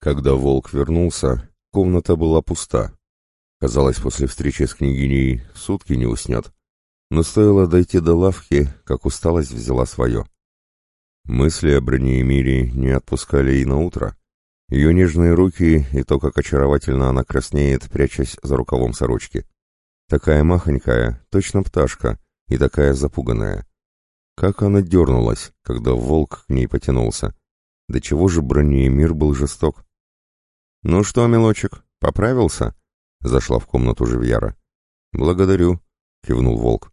Когда волк вернулся, комната была пуста. Казалось, после встречи с княгиней сутки не уснет. Но стоило дойти до лавки, как усталость взяла свое. Мысли о Бронеемире не отпускали и на утро. Ее нежные руки и то, как очаровательно она краснеет, прячась за рукавом сорочки. Такая махонькая, точно пташка, и такая запуганная. Как она дернулась, когда волк к ней потянулся. До чего же Бронеемир был жесток? «Ну что, милочек, поправился?» — зашла в комнату Живьяра. «Благодарю», — кивнул волк.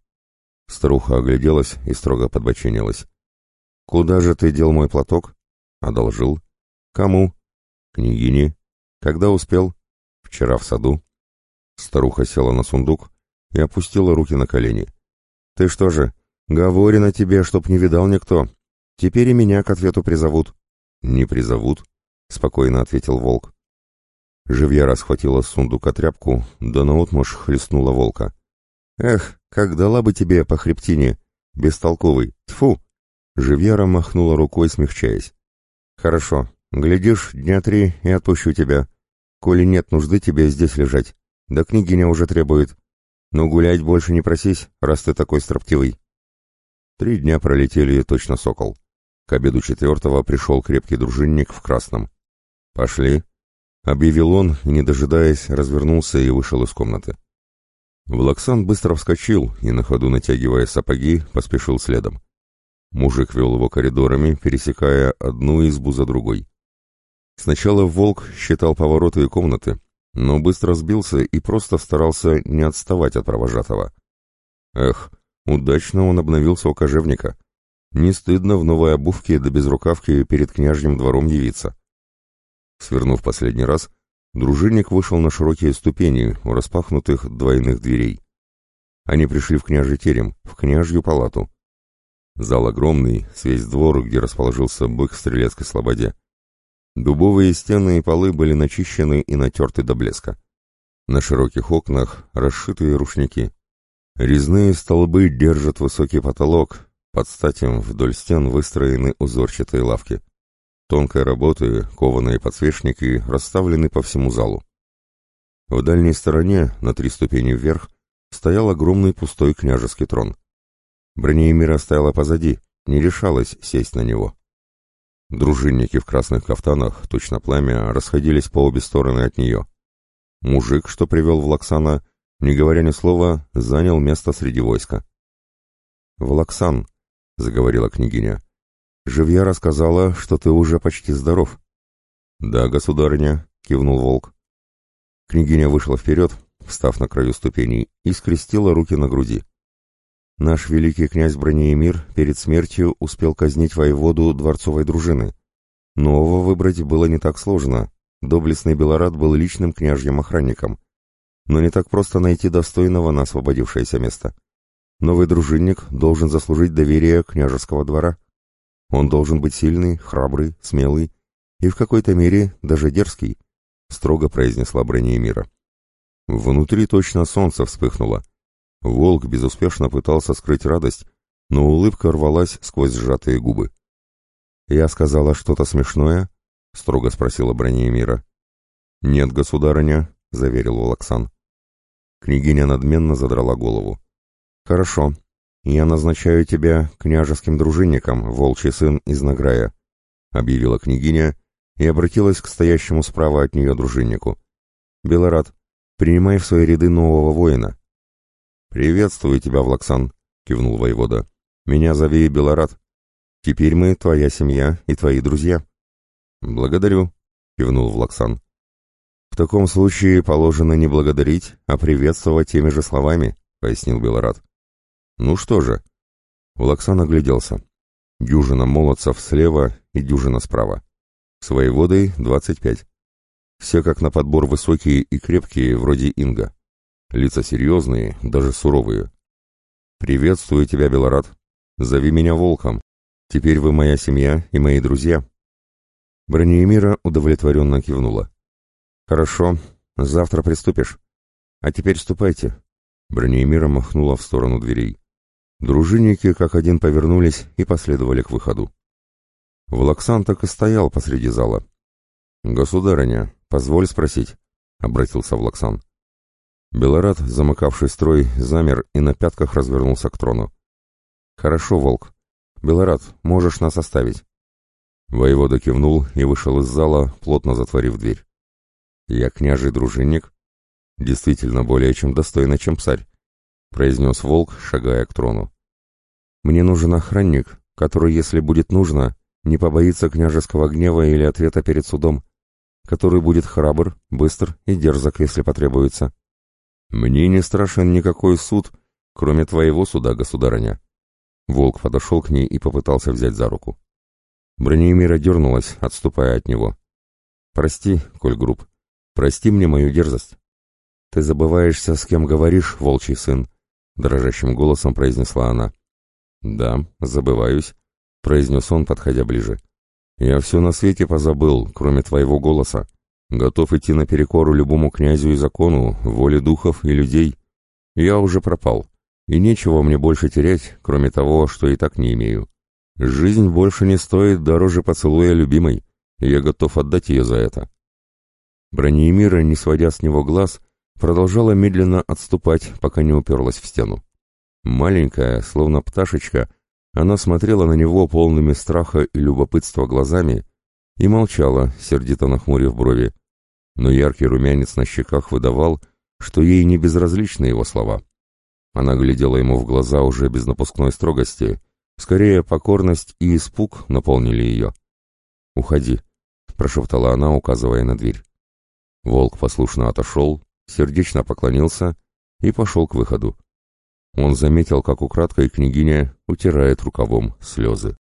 Старуха огляделась и строго подбоченилась. «Куда же ты дел мой платок?» «Одолжил». «Кому?» «Княгине». «Когда успел?» «Вчера в саду». Старуха села на сундук и опустила руки на колени. «Ты что же, говорено тебе, чтоб не видал никто. Теперь и меня к ответу призовут». «Не призовут», — спокойно ответил волк. Живьяра схватила с сундука тряпку, да наотмашь хлестнула волка. «Эх, как дала бы тебе по хребтине, бестолковый, тьфу!» Живьяра махнула рукой, смягчаясь. «Хорошо, глядишь, дня три и отпущу тебя. Коли нет нужды тебе здесь лежать, да княгиня уже требует. Но гулять больше не просись, раз ты такой строптивый». Три дня пролетели точно сокол. К обеду четвертого пришел крепкий дружинник в красном. «Пошли», — объявил он, не дожидаясь, развернулся и вышел из комнаты. Влаксан быстро вскочил и, на ходу натягивая сапоги, поспешил следом. Мужик вел его коридорами, пересекая одну избу за другой. Сначала волк считал повороты и комнаты, но быстро сбился и просто старался не отставать от провожатого. Эх, удачно он обновился у кожевника. Не стыдно в новой обувке да безрукавке перед княжьим двором явиться. Свернув последний раз, дружинник вышел на широкие ступени у распахнутых двойных дверей. Они пришли в княжий терем, в княжью палату. Зал огромный, весь двор, где расположился бык в стрелецкой слободе. Дубовые стены и полы были начищены и натерты до блеска. На широких окнах расшитые рушники. Резные столбы держат высокий потолок, под статем вдоль стен выстроены узорчатые лавки. Тонкой работы кованые подсвечники расставлены по всему залу. В дальней стороне, на три ступени вверх, стоял огромный пустой княжеский трон. Бронеемира стояла позади, не решалась сесть на него. Дружинники в красных кафтанах, точно пламя, расходились по обе стороны от нее. Мужик, что привел Влаксана, не говоря ни слова, занял место среди войска. «Влаксан», — заговорила княгиня. «Живья рассказала, что ты уже почти здоров». «Да, государыня», — кивнул волк. Княгиня вышла вперед, встав на краю ступеней, и скрестила руки на груди. Наш великий князь Бронеемир перед смертью успел казнить воеводу дворцовой дружины. Нового выбрать было не так сложно. Доблестный Белорат был личным княжьим охранником. Но не так просто найти достойного на освободившееся место. Новый дружинник должен заслужить доверие княжеского двора. Он должен быть сильный, храбрый, смелый и в какой-то мере даже дерзкий, строго произнесла Бронеемира. Внутри точно солнце вспыхнуло. Волк безуспешно пытался скрыть радость, но улыбка рвалась сквозь сжатые губы. «Я сказала что-то смешное?» — строго спросила Бронеемира. «Нет, государыня», — заверил Волоксан. Княгиня надменно задрала голову. «Хорошо. Я назначаю тебя княжеским дружинником, волчий сын из Награя», — объявила княгиня и обратилась к стоящему справа от нее дружиннику. «Белорат, принимай в свои ряды нового воина». «Приветствую тебя, Влаксан», — кивнул воевода. «Меня зови Белорат. Теперь мы твоя семья и твои друзья». «Благодарю», — кивнул Влаксан. «В таком случае положено не благодарить, а приветствовать теми же словами», — пояснил Белорат. Ну что же? Влаксан огляделся. Дюжина молодцев слева и дюжина справа. С воеводой двадцать пять. Все как на подбор высокие и крепкие, вроде Инга. Лица серьезные, даже суровые. «Приветствую тебя, Белорат. Зови меня Волком. Теперь вы моя семья и мои друзья». Бронеемира удовлетворенно кивнула. «Хорошо, завтра приступишь. А теперь ступайте». Бронеемира махнула в сторону дверей. Дружинники как один повернулись и последовали к выходу. Влаксан так и стоял посреди зала. «Государыня, позволь спросить», — обратился Влаксан. Белорат, замыкавший строй, замер и на пятках развернулся к трону. «Хорошо, Волк. Белорат, можешь нас оставить». Воевода кивнул и вышел из зала, плотно затворив дверь. «Я княжий дружинник?» «Действительно более чем достойно, чем псарь», — произнес Волк, шагая к трону. «Мне нужен охранник, который, если будет нужно, не побоится княжеского гнева или ответа перед судом, который будет храбр, быстр и дерзок, если потребуется. Мне не страшен никакой суд, кроме твоего суда, государыня». Волк подошел к ней и попытался взять за руку. Бронемира дернулась, отступая от него. «Прости, Коль Групп, прости мне мою дерзость». «Ты забываешься, с кем говоришь, волчий сын», — дрожащим голосом произнесла она. «Да, забываюсь», — произнес он, подходя ближе. «Я все на свете позабыл, кроме твоего голоса. Готов идти наперекор любому князю и закону, воле духов и людей. Я уже пропал, и нечего мне больше терять, кроме того, что и так не имею. Жизнь больше не стоит дороже поцелуя любимой, и я готов отдать ее за это. Бронеемира, не сводя с него глаз, продолжала медленно отступать, пока не уперлась в стену. Маленькая, словно пташечка, она смотрела на него полными страха и любопытства глазами и молчала, сердито нахмурив брови. Но яркий румянец на щеках выдавал, что ей не безразличны его слова. Она глядела ему в глаза уже без напускной строгости, Скорее, покорность и испуг наполнили ее. «Уходи», — прошептала она, указывая на дверь. Волк послушно отошел, сердечно поклонился и пошел к выходу. Он заметил, как украдкой княгиня утирает рукавом слезы.